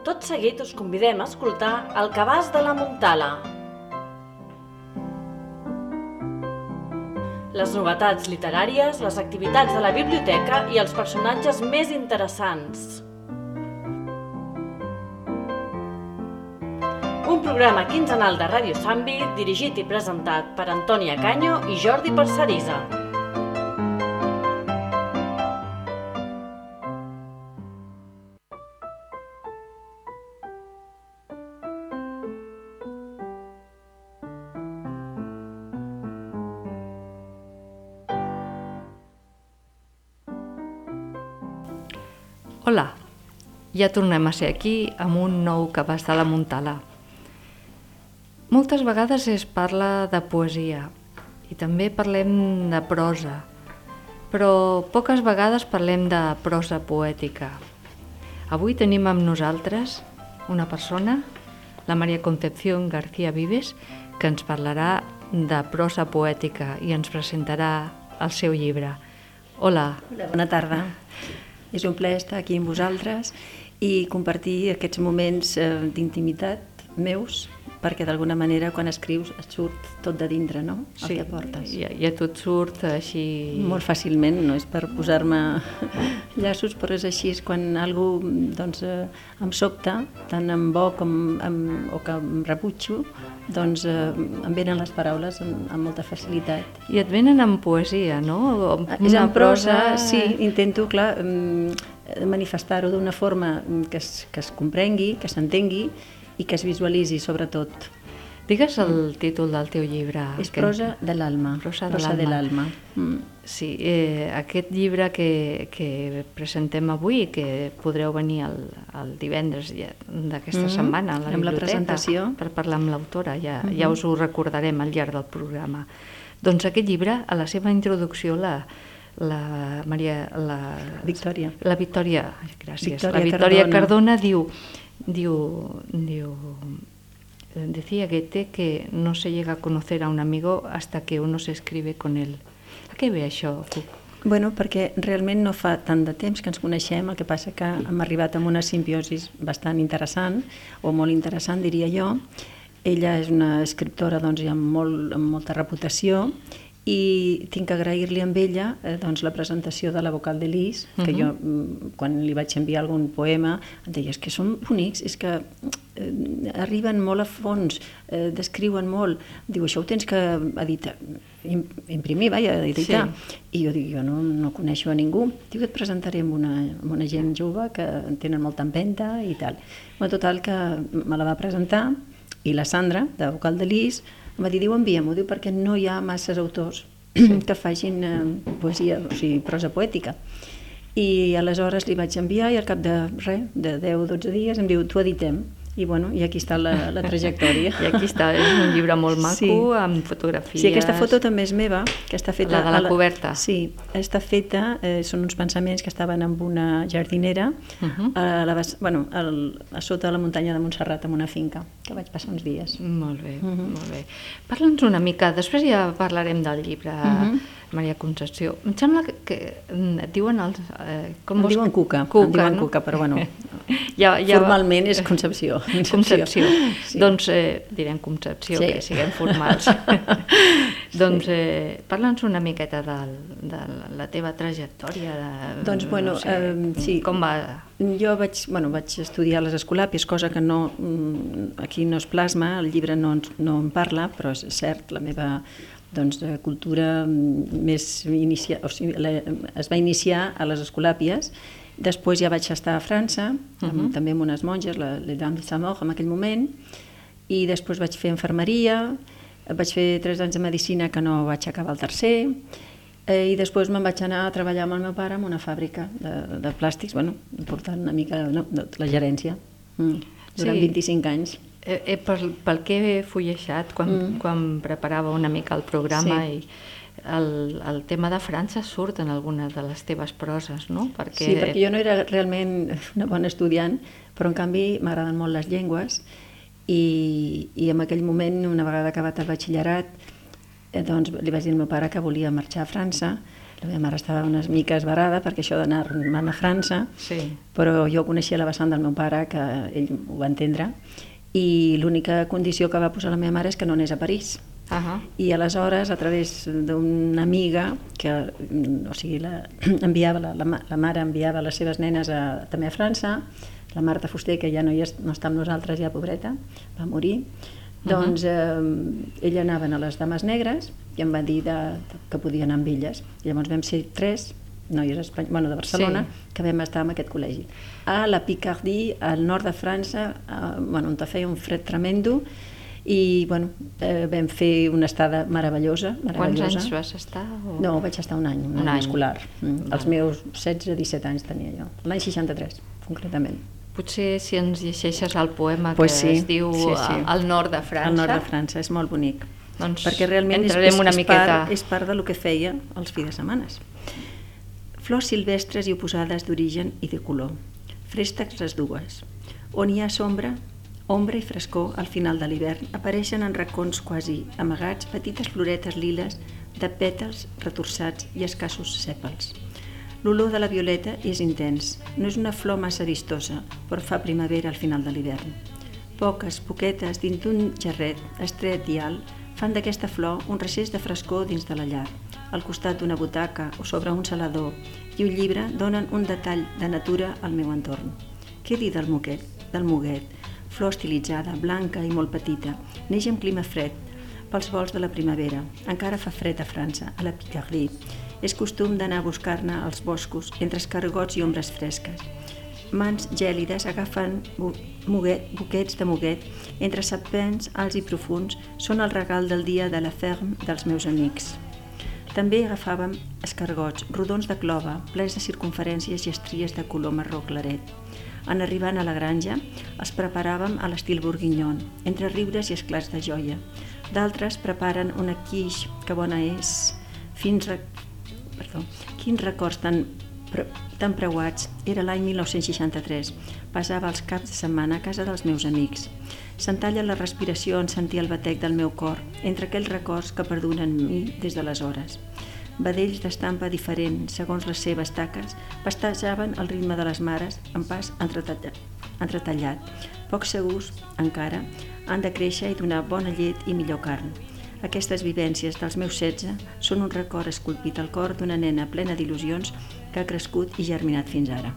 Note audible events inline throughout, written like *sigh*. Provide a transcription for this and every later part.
Tot seguit us convidem a escoltar El cabàs de la Montala. Les novetats literàries, les activitats de la biblioteca i els personatges més interessants. Un programa quinzenal de Ràdio Sambi dirigit i presentat per Antònia Canyo i Jordi Parcerisa. Hola, ja tornem a ser aquí amb un nou cabàs de la Montala. Moltes vegades es parla de poesia i també parlem de prosa, però poques vegades parlem de prosa poètica. Avui tenim amb nosaltres una persona, la Maria Concepción García Vives, que ens parlarà de prosa poètica i ens presentarà el seu llibre. Hola. Hola, bona tarda. És un plaer estar aquí amb vosaltres i compartir aquests moments eh, d'intimitat meus perquè d'alguna manera quan escrius et surt tot de dintre, no? El Sí, que portes. i, i a tu et surt així... Molt fàcilment, no és per posar-me llaços, però és així, és quan algú doncs, eh, em sobta, tant en bo com en, o que em rebutjo, doncs eh, em venen les paraules amb, amb molta facilitat. I et venen en poesia, no? O amb És una en prosa, sí, intento, clar, mm, manifestar-ho d'una forma que es, que es comprengui, que s'entengui i que es visualitzi, sobretot. Digues el títol del teu llibre. És que- prosa de l'alma. Prosa de l'alma. Mm. Sí, eh, aquest llibre que, que presentem avui, que podreu venir el, el divendres ja d'aquesta Mhm, setmana a la amb la presentació. per parlar amb l'autora, ja, ja Mhm. us ho recordarem al llarg del programa. Doncs aquest llibre, a la seva introducció, la, la Maria... La, Victòria. La Victòria, gràcies. Victòria la Victòria Cardona. Cardona diu, diu, diu, decía Goethe que no se llega a conocer a un amigo hasta que uno se escribe con él. A què ve això, Cuc? Bueno, perquè realment no fa tant de temps que ens coneixem, el que passa que hem arribat amb una simbiosis bastant interessant, o molt interessant, diria jo. Ella és una escriptora doncs, amb, molt, amb molta reputació i tinc que agrair-li amb ella eh, doncs, la presentació de la vocal de Lis, que Mhm. jo, mm, quan li vaig enviar algun poema, em deia, és que són bonics, és que eh, arriben molt a fons, eh, descriuen molt. Diu, això ho tens que editar, im- imprimir, vaja, editar. I jo dic, jo no, no coneixo a ningú. Diu et presentaré amb una, amb una gent jove que en tenen molta empenta i tal. Bueno, total, que me la va presentar i la Sandra, de Vocal de Lis, va dir, diu, envia-m'ho, diu, perquè no hi ha masses autors que facin eh, poesia, o sigui, prosa poètica. I aleshores li vaig enviar i al cap de res, de 10-12 dies, em diu, t'ho editem. I bueno, i aquí està la, la trajectòria. *laughs* I aquí està, és un llibre molt maco, Sí. amb fotografies... Sí, aquesta foto també és meva, que està feta... La de la a coberta. Sí, està feta, eh, són uns pensaments que estaven amb una jardinera, Uh -huh. a, la, bueno, al, a sota de la muntanya de Montserrat, en una finca, que vaig passar uns dies. Molt bé, Mhm. molt bé. Parla'ns una mica, després ja parlarem del llibre, Mhm. Maria Concepció. Em sembla que, que mm, et diuen els... Eh, com Em vols diuen que- Cuca, em Cuca, diuen no? Cuca, però bueno, *laughs* ja, ja, formalment és Concepció. *laughs* Concepció. Sí. Doncs eh, direm Concepció, Sí. que siguem formals. *laughs* doncs eh, parla'ns una miqueta del, de la teva trajectòria. De, Doncs, bueno, eh, sí. Com va... Jo vaig, bueno, vaig estudiar a les escolàpies, cosa que no, mm, aquí no es plasma, el llibre no, no en parla, però és cert, la meva doncs, eh, cultura mm, més inicia, o sigui, la, es va iniciar a les escolàpies, després ja vaig estar a França, amb, Mhm. també amb unes monges, la, les Dames de Samor, en aquell moment, i després vaig fer infermeria, vaig fer tres anys de medicina que no vaig acabar el tercer, eh, i després me'n vaig anar a treballar amb el meu pare en una fàbrica de, de plàstics, bueno, portant una mica no, de la gerència, mm, durant Sí. 25 anys. Eh, eh, pel, pel que he fullejat quan, Mm. quan preparava una mica el programa Sí. i el, el tema de França surt en alguna de les teves proses, no? Perquè, Sí, perquè jo no era realment una bona estudiant, però en canvi m'agraden molt les llengües i, i en aquell moment, una vegada acabat el batxillerat, eh, doncs li vaig dir al meu pare que volia marxar a França. La meva mare estava unes miques barada perquè això d'anar a França, Sí. però jo coneixia la vessant del meu pare, que ell ho va entendre, i l'única condició que va posar la meva mare és que no anés a París. Uh -huh. I aleshores, a través d'una amiga, que o sigui, la, *clears throat* enviava, la, la, la mare enviava les seves nenes a, també a França, la Marta Fuster, que ja no, hi és, no està amb nosaltres, ja pobreta, va morir, doncs eh, ella anaven a les Dames Negres i em va dir de, que podia anar amb elles. I llavors vam ser tres noies espany... bueno, de Barcelona Sí. que vam estar en aquest col·legi. A la Picardie, al nord de França, eh, bueno, on feia un fred tremendo, i bueno, eh, vam fer una estada meravellosa. Quants meravellosa. anys vas estar? O... No, vaig estar un any, un, Un any, any. escolar. Mm. Els meus 16-17 anys tenia jo, l'any 63, concretament. Potser si ens llegeixes el poema Pues que sí, es diu sí, sí. eh, El nord de França. Al nord de França, és molt bonic. Doncs perquè realment és, és, una és, miqueta... part, és part del que feia els fi de setmanes. Flors silvestres i oposades d'origen i de color, fresques les dues. On hi ha sombra, ombra i frescor al final de l'hivern apareixen en racons quasi amagats petites floretes liles de pètals retorçats i escassos sèpals. L'olor de la violeta és intens, no és una flor massa vistosa, però fa primavera al final de l'hivern. Poques, poquetes, dins d'un jarret estret i alt, fan d'aquesta flor un recés de frescor dins de la llar. Al costat d'una butaca o sobre un salador i un llibre donen un detall de natura al meu entorn. Què dir del moquet? Del moguet, flor estilitzada, blanca i molt petita, neix en clima fred, pels vols de la primavera. Encara fa fred a França, a la Picardie. És costum d'anar a buscar-ne als boscos, entre escargots i ombres fresques. Mans gèlides agafen muguet, buquets de muguet entre sapens alts i profuns són el regal del dia de la ferm dels meus amics. També agafàvem escargots, rodons de clova, plens de circunferències i estries de color marró claret. En arribant a la granja, els preparàvem a l'estil bourguignon, entre riures i esclats de joia. D'altres preparen una quiche, que bona és, fins... Re... Perdó, quins records tan, pre... tan preuats. Era l'any 1963. Passava els caps de setmana a casa dels meus amics. S'entalla la respiració en sentir el batec del meu cor, entre aquells records que perduren en mi des d'aleshores. Vedells d'estampa diferent, segons les seves taques, pastejaven al ritme de les mares en pas entretallat. entretallat. Pocs segurs, encara, han de créixer i donar bona llet i millor carn. Aquestes vivències dels meus 16 són un record esculpit al cor d'una nena plena d'il·lusions que ha crescut i germinat fins ara.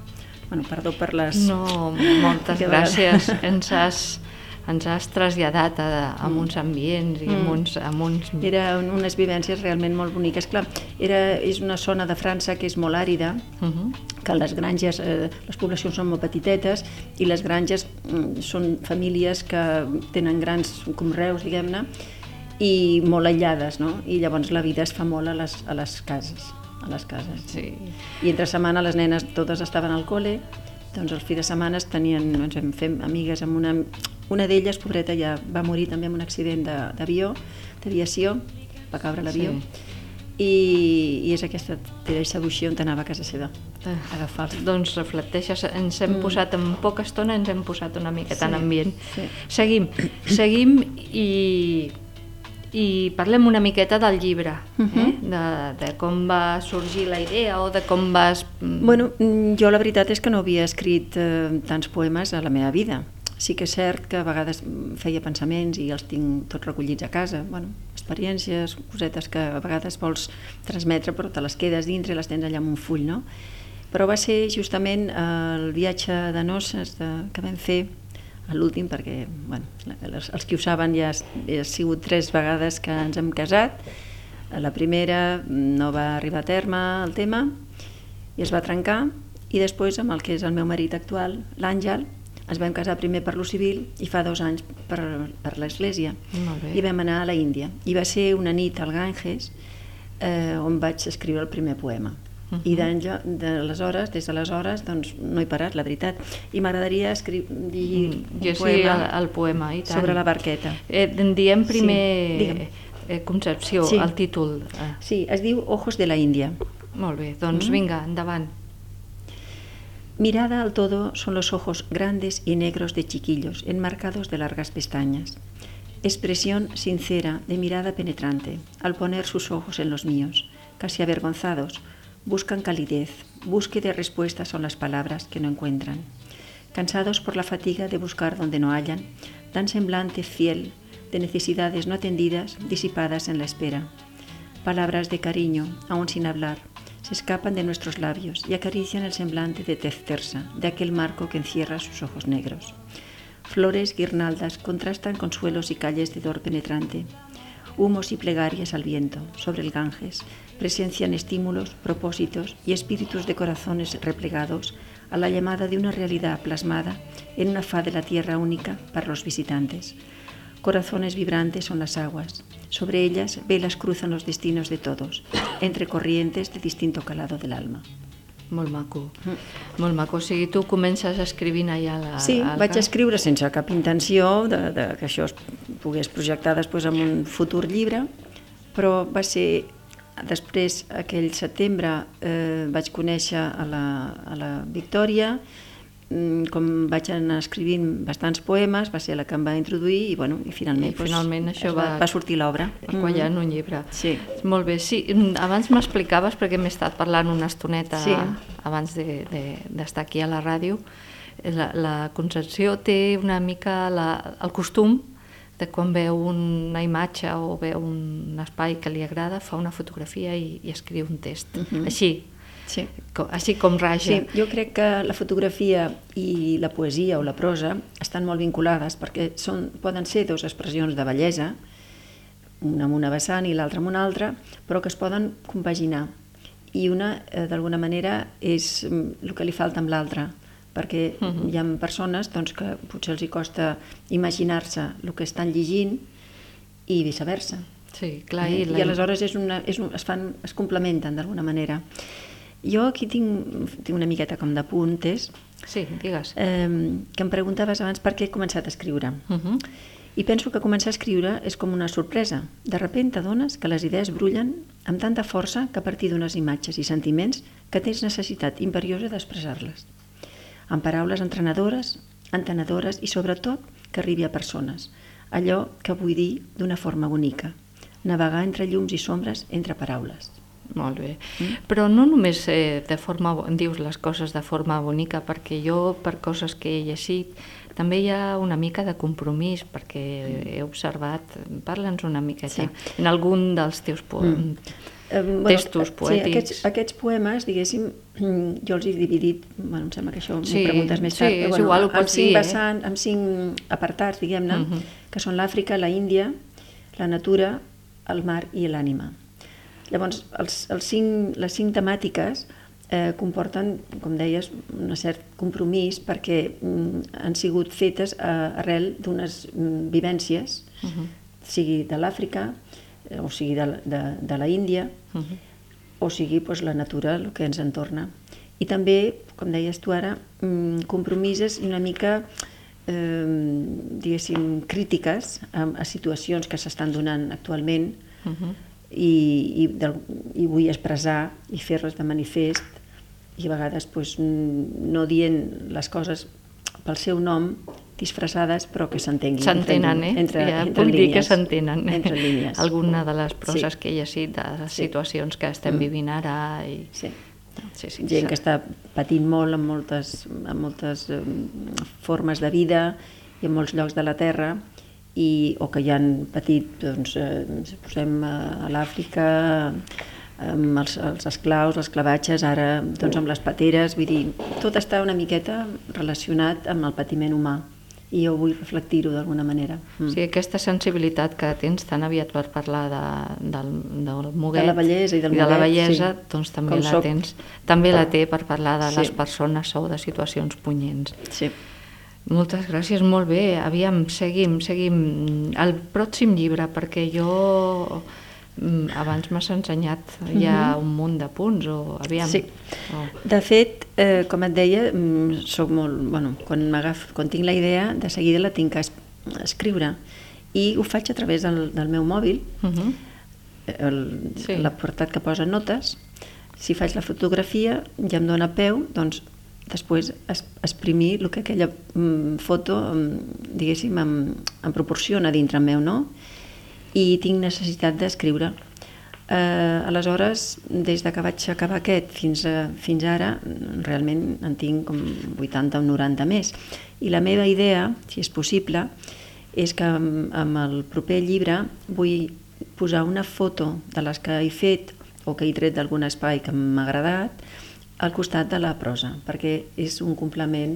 Bueno, perdó per les... No, moltes *laughs* gràcies. Ens has, ens has traslladat a, a uns ambients i a Mm. uns, a uns... Eren unes vivències realment molt boniques. Clar, era, és una zona de França que és molt àrida, Uh -huh. que les granges, eh, les poblacions són molt petitetes i les granges mm, són famílies que tenen grans conreus, diguem-ne, i molt aïllades, no? I llavors la vida es fa molt a les, a les cases, a les cases. Sí. I entre setmana les nenes totes estaven al col·le, doncs el fi de setmana tenien, ens vam fer amigues amb una... Una d'elles, pobreta, ja va morir també en un accident de- d'avió, d'aviació, va caure l'avió, Sí. i, i és aquesta Teresa Boucher on anava a casa seva, Eh, a agafar-los. Doncs reflecteixes, ens hem Mm. posat en poca estona, ens hem posat una en Sí, ambient. sí. Seguim, *coughs* seguim i, i parlem una miqueta del llibre, eh? Mhm. de, de com va sorgir la idea o de com vas... mm, Bueno, mm, jo la veritat és que no havia escrit eh, tants poemes a la meva vida. Sí que és cert que a vegades mm, feia pensaments i els tinc tots recollits a casa. Bueno, experiències, cosetes que a vegades vols transmetre però te les quedes dintre i les tens allà en un full, no? Però va ser justament eh, el viatge de noces de, que vam fer l'últim, perquè bueno, els, els que ho saben ja ha, sigut tres vegades que ens hem casat. La primera no va arribar a terme el tema, i es va trencar i després amb el que és el meu marit actual, l'Àngel, ens vam casar primer per lo civil i fa dos anys per, per l'església i vam anar a la Índia i va ser una nit al Ganges eh, on vaig escriure el primer poema Mhm. i d'Àngel, d'aleshores, des d'aleshores doncs no he parat, la veritat i m'agradaria escriure dir Mm, un jo sí, poema el, el poema, i tant. sobre la barqueta Eh, diem Sí, primer digue'm. eh, Concepció, Sí. el títol. Eh, sí, es diu Ojos de la Índia molt bé, doncs Mm. vinga, endavant. Mirada al todo son los ojos grandes y negros de chiquillos, enmarcados de largas pestañas. Expresión sincera de mirada penetrante, al poner sus ojos en los míos. casi avergonzados, buscan calidez, búsqueda de respuestas son las palabras que no encuentran. Cansados por la fatiga de buscar donde no hallan, dan semblante fiel de necesidades no atendidas, disipadas en la espera. Palabras de cariño, aún sin hablar, se escapan de nuestros labios y acarician el semblante de tez de aquel marco que encierra sus ojos negros. Flores, guirnaldas contrastan con suelos y calles de dor penetrante. Humos y plegarias al viento, sobre el Ganges, presencian estímulos, propósitos y espíritus de corazones replegados a la llamada de una realidad plasmada en una faz de la tierra única para los visitantes. Corazones vibrantes son las aguas. Sobre ellas velas cruzan los destinos de todos, entre corrientes de distinto calado del alma. Molt maco. Mm. Molt maco. O sigui, tu comences escrivint allà la, Sí, al vaig escriure sense cap intenció de, de que això es pogués projectar després en un futur llibre, però va ser després, aquell setembre, eh, vaig conèixer a la, a la Victòria, com vaig anar escrivint bastants poemes, va ser la que em va introduir i, bueno, i finalment, I finalment doncs, això va, va- sortir l'obra. Va quallar en un llibre. Sí. Molt bé, sí. mm, Abans m'explicaves, perquè m'he estat parlant una estoneta Sí. abans d'estar de, de, aquí a la ràdio, la, la Concepció té una mica la, el costum de quan veu una imatge o veu un espai que li agrada, fa una fotografia i, i escriu un text. Mhm. Així, Sí. com, així com raja. Sí, jo crec que la fotografia i la poesia o la prosa estan molt vinculades perquè són, poden ser dues expressions de bellesa, una amb una vessant i l'altra amb una altra, però que es poden compaginar. I una, eh, d'alguna manera, és mm, el que li falta amb l'altra, perquè uh -huh. hi ha persones doncs, que potser els hi costa imaginar-se el que estan llegint i viceversa. Sí, clar. Eh? I, la... I aleshores és una, és un, es, fan, es complementen d'alguna manera. Jo aquí tinc, tinc una miqueta com d'apuntes, Sí, digues. eh, que em preguntaves abans per què he començat a escriure. Uh -huh. I penso que començar a escriure és com una sorpresa. De sobte t'adones que les idees brullen amb tanta força que a partir d'unes imatges i sentiments que tens necessitat imperiosa d'expressar-les. Amb paraules entrenadores, entenedores i sobretot que arribi a persones. Allò que vull dir d'una forma bonica. Navegar entre llums i sombres entre paraules. Molt bé. Però no només eh, de forma, dius les coses de forma bonica, perquè jo, per coses que he llegit, també hi ha una mica de compromís, perquè he observat, parla'ns una miqueta, Sí. en algun dels teus po Mm. Eh, textos eh, poètics. Sí, aquests, aquests poemes, diguéssim, *clears throat* jo els he dividit, bueno, em sembla que això Sí, m'ho preguntes més sí, tard, és però igual, ho amb cinc dir, eh? vessant, amb cinc apartats, diguem-ne, Mhm. que són l'Àfrica, la Índia, la natura, el mar i l'ànima. Llavors, els, els cinc, les cinc temàtiques eh, comporten, com deies, un cert compromís perquè mm, han sigut fetes eh, arrel d'unes mm, vivències, Uh -huh. sigui de l'Àfrica, eh, o sigui de, de, de la Índia, Uh -huh. o sigui doncs, la natura, el que ens entorna. I també, com deies tu ara, mm, compromises una mica, eh, diguéssim, crítiques a, a situacions que s'estan donant actualment Uh -huh. I, i, del, i vull expressar i fer-les de manifest i a vegades doncs, mm, no dient les coses pel seu nom disfressades però que s'entenguin S'entenen, eh? entre, ja entre puc dir que línies, s'entenen. entre línies Alguna de les proses Sí. que he llegit, de les Sí. situacions que estem Mm. vivint ara. I... sí. Sí, sí, gent que està patint molt en moltes, en moltes eh, formes de vida i en molts llocs de la Terra i, o que ja han patit doncs, eh, si posem a, a l'Àfrica amb els, els esclaus, els clavatges, ara doncs, amb les pateres, vull dir, tot està una miqueta relacionat amb el patiment humà i jo vull reflectir-ho d'alguna manera. Mm. Sí, aquesta sensibilitat que tens tan aviat per parlar de, del, del Muguet De la bellesa i del de la Muguet, bellesa, sí. doncs també Com la soc. tens. També la té per parlar de Sí. les persones o de situacions punyents. Sí. Moltes gràcies, molt bé. Aviam, seguim, seguim. El pròxim llibre, perquè jo mm, abans m'has ensenyat ja un munt de punts, o aviam. Sí. O... De fet, eh, com et deia, mm, soc molt, bueno, quan, m'agaf- quan tinc la idea, de seguida la tinc es, escriure. I ho faig a través del, del meu mòbil, Uh -huh. el- Sí. l'apartat que posa notes. Si faig la fotografia, ja em dóna peu, doncs després es, exprimir el que aquella mm, foto, mm, diguéssim, em, em proporciona dintre meu, no? I tinc necessitat d'escriure. Eh, aleshores, des de que vaig acabar aquest fins, a, fins ara, realment en tinc com 80 o 90 més. I la meva idea, si és possible, és que amb, amb el proper llibre vull posar una foto de les que he fet o que he tret d'algun espai que m'ha agradat al costat de la prosa, perquè és un complement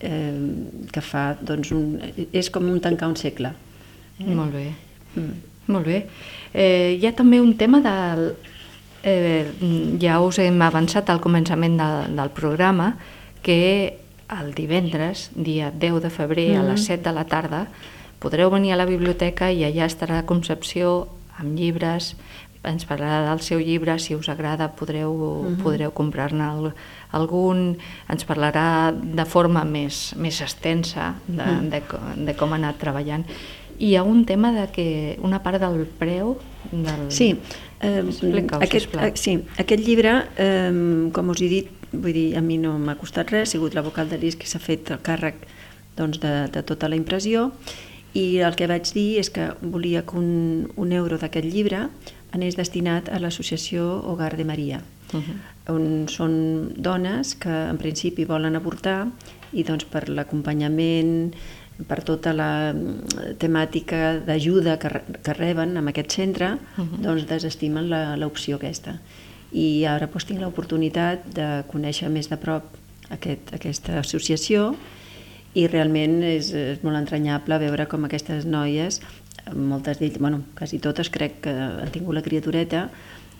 eh, que fa, doncs, un, és com un tancar un segle. Eh? Molt bé. Mm. Molt bé. Eh, hi ha també un tema del... Eh, ja us hem avançat al començament de, del programa que el divendres, dia 10 de febrer, mm -hmm. a les 7 de la tarda, podreu venir a la biblioteca i allà estarà Concepció amb llibres, ens parlarà del seu llibre, si us agrada podreu, uh mhm. -huh. podreu comprar-ne algun, ens parlarà de forma més, més extensa de, uh mhm. -huh. de, de com ha anat treballant. I hi ha un tema de que una part del preu... Del... Sí, eh, aquest, eh, sí, aquest llibre, eh, com us he dit, vull dir, a mi no m'ha costat res, ha sigut la vocal de l'IS que s'ha fet el càrrec doncs, de, de tota la impressió i el que vaig dir és que volia que un, un euro d'aquest llibre anés destinat a l'associació Hogar de Maria, uh -huh. on són dones que en principi volen avortar i doncs per l'acompanyament, per tota la mm, temàtica d'ajuda que, que reben en aquest centre, uh -huh. doncs desestimen l'opció aquesta. I ara doncs, tinc l'oportunitat de conèixer més de prop aquest, aquesta associació i realment és, és molt entranyable veure com aquestes noies moltes d'elles, bueno, quasi totes crec que han tingut la criatureta,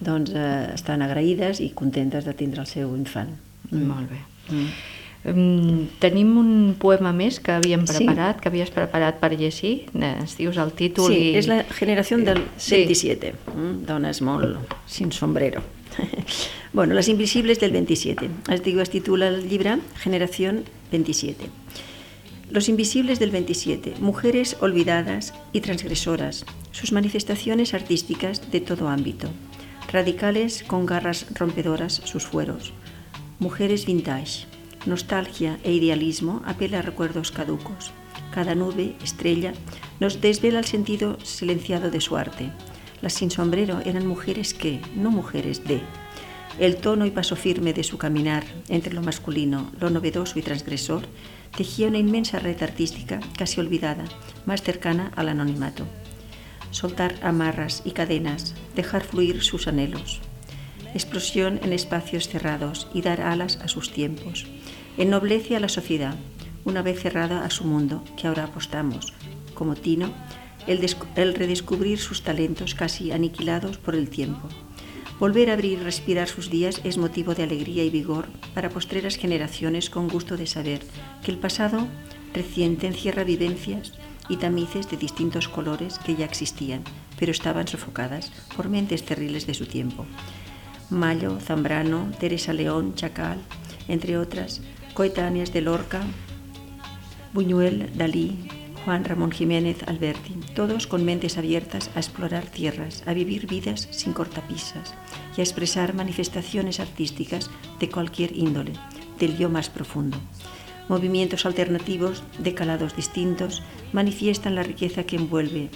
doncs eh, estan agraïdes i contentes de tindre el seu infant. Mm. Molt bé. Mm. Um, tenim un poema més que havíem preparat, sí. que havies preparat per llegir, ens dius el títol sí, i... és la generació del sí. 27, mm, dones molt sin sombrero. *laughs* bueno, les invisibles del 27, es diu, es titula el llibre Generació 27. Los invisibles del 27, mujeres olvidadas y transgresoras, sus manifestaciones artísticas de todo ámbito, radicales con garras rompedoras sus fueros, mujeres vintage, nostalgia e idealismo apela a recuerdos caducos. Cada nube, estrella, nos desvela el sentido silenciado de su arte. Las sin sombrero eran mujeres que, no mujeres de, el tono y paso firme de su caminar entre lo masculino, lo novedoso y transgresor, tejía una inmensa red artística casi olvidada, más cercana al anonimato. Soltar amarras y cadenas, dejar fluir sus anhelos. Explosión en espacios cerrados y dar alas a sus tiempos. Ennoblece a la sociedad, una vez cerrada a su mundo, que ahora apostamos, como Tino, el, el redescubrir sus talentos casi aniquilados por el tiempo Volver a abrir y respirar sus días es motivo de alegría y vigor para postreras generaciones con gusto de saber que el pasado reciente encierra vivencias y tamices de distintos colores que ya existían, pero estaban sofocadas por mentes terribles de su tiempo. Mayo, Zambrano, Teresa León, Chacal, entre otras, coetáneas de Lorca, Buñuel, Dalí, Juan Ramón Jiménez Alberti, todos con mentes abiertas a explorar tierras, a vivir vidas sin cortapisas y a expresar manifestaciones artísticas de cualquier índole, del yo más profundo. Movimientos alternativos de calados distintos manifiestan la riqueza que envuelve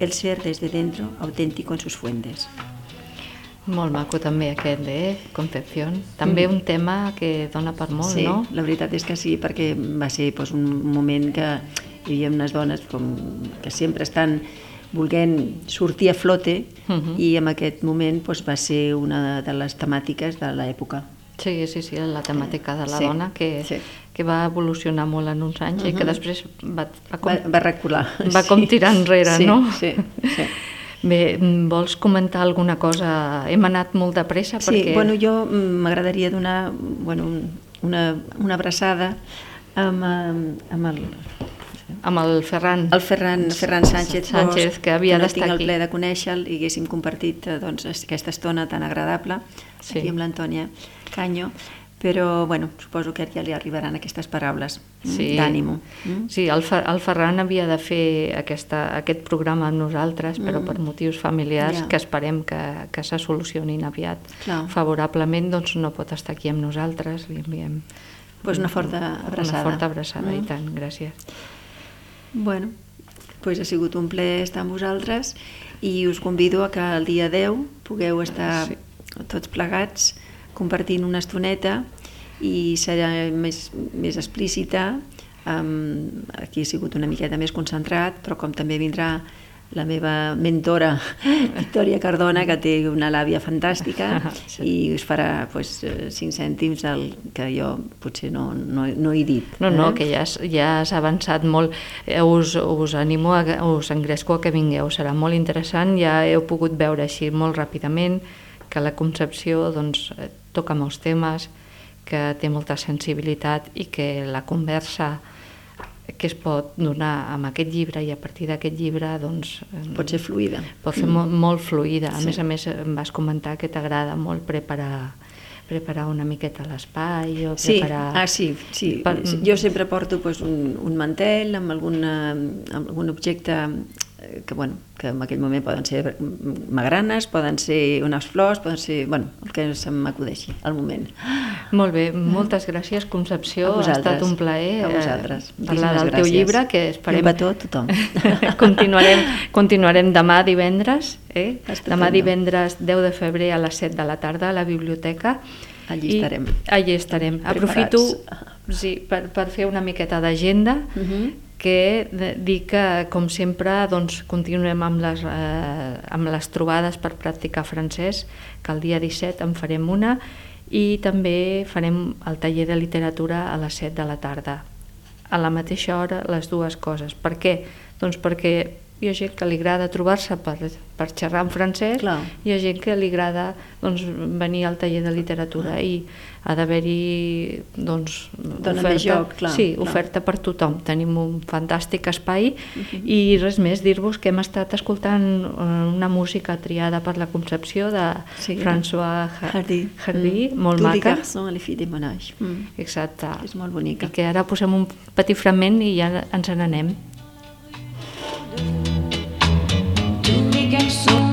el ser desde dentro auténtico en sus fuentes. Molt maco també aquest, eh? Concepción. També mm. un tema que dona per molt, sí, no? la veritat és que sí, perquè va ser pues, un moment que havia unes dones com, que sempre estan volent sortir a flote uh mhm. -huh. i en aquest moment doncs, va ser una de les temàtiques de l'època. Sí, sí, sí, la temàtica de la sí, dona que, sí. que va evolucionar molt en uns anys uh -huh. i que mhm. després va, va, com, va, va recular. Va sí. com tirar enrere, sí, no? Sí, sí. Bé, vols comentar alguna cosa? Hem anat molt de pressa sí, perquè... Sí, bueno, jo m'agradaria donar bueno, una, una abraçada amb, amb el amb el Ferran. El Ferran, Ferran Sánchez, Sánchez que havia no d'estar aquí. tinc el ple de conèixer-lo i haguéssim compartit eh, doncs, aquesta estona tan agradable sí. aquí amb l'Antònia Canyo, però bueno, suposo que ja li arribaran aquestes paraules mm, sí. d'ànimo. Mm? Sí, el, Fer el Ferran havia de fer aquesta, aquest programa amb nosaltres, però mm. per motius familiars ja. que esperem que, que se solucionin aviat Clar. favorablement, doncs no pot estar aquí amb nosaltres, li enviem pues una forta abraçada. Una forta abraçada, mm. i tant, gràcies. Bueno, pues ha sigut un plaer estar amb vosaltres i us convido a que el dia 10 pugueu estar sí. tots plegats compartint una estoneta i serà més, més explícita um, aquí ha sigut una miqueta més concentrat però com també vindrà la meva mentora *laughs* Victòria Cardona que té una làbia fantàstica *laughs* sí. i us farà pues, cinc cèntims del que jo potser no, no, no he dit. No, no, eh? que ja has, ja has avançat molt. Eh, us, us animo, a, us engresco a que vingueu, serà molt interessant. Ja heu pogut veure així molt ràpidament que la concepció doncs, toca molts temes, que té molta sensibilitat i que la conversa que es pot donar amb aquest llibre i a partir d'aquest llibre doncs, pot ser fluida pot ser mm. molt, molt fluida a sí. més a més em vas comentar que t'agrada molt preparar preparar una miqueta l'espai o sí. preparar... Ah, sí, sí. Per... jo sempre porto pues, un, un mantel amb, alguna, amb algun objecte que, bueno, que en aquell moment poden ser magranes, poden ser unes flors, poden ser, bueno, el que se m'acudeixi al moment. Molt bé, moltes gràcies Concepció, ha estat un plaer a vosaltres. Eh, parlar del gràcies. teu llibre que esperem... I a tothom. *laughs* continuarem, continuarem demà divendres, eh? demà divendres 10 de febrer a les 7 de la tarda a la biblioteca. Allí estarem. Allí estarem. Preparats. Aprofito sí, per, per fer una miqueta d'agenda. Uh mhm. -huh que dir que, com sempre, doncs, continuem amb les, eh, amb les trobades per practicar francès, que el dia 17 en farem una, i també farem el taller de literatura a les 7 de la tarda. A la mateixa hora, les dues coses. Per què? Doncs perquè hi ha gent que li agrada trobar-se per, per xerrar en francès, Clar. hi ha gent que li agrada doncs, venir al taller de literatura i ha d'haver-hi doncs, oferta, joc, clar, sí, clar. oferta per tothom. Tenim un fantàstic espai uh -huh. i res més, dir-vos que hem estat escoltant eh, una música triada per la Concepció de sí, François Hardy, Hardy mm. molt Tous maca. Tous les filles de mon âge. Mm. Exacte. És molt bonica. I que ara posem un petit fragment i ja ens n'anem. Tous les garçons